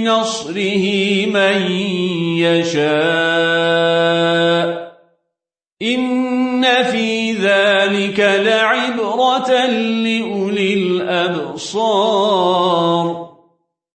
بنصره من يشاء. إن في ذلك لعبرة لأولي الأبصار.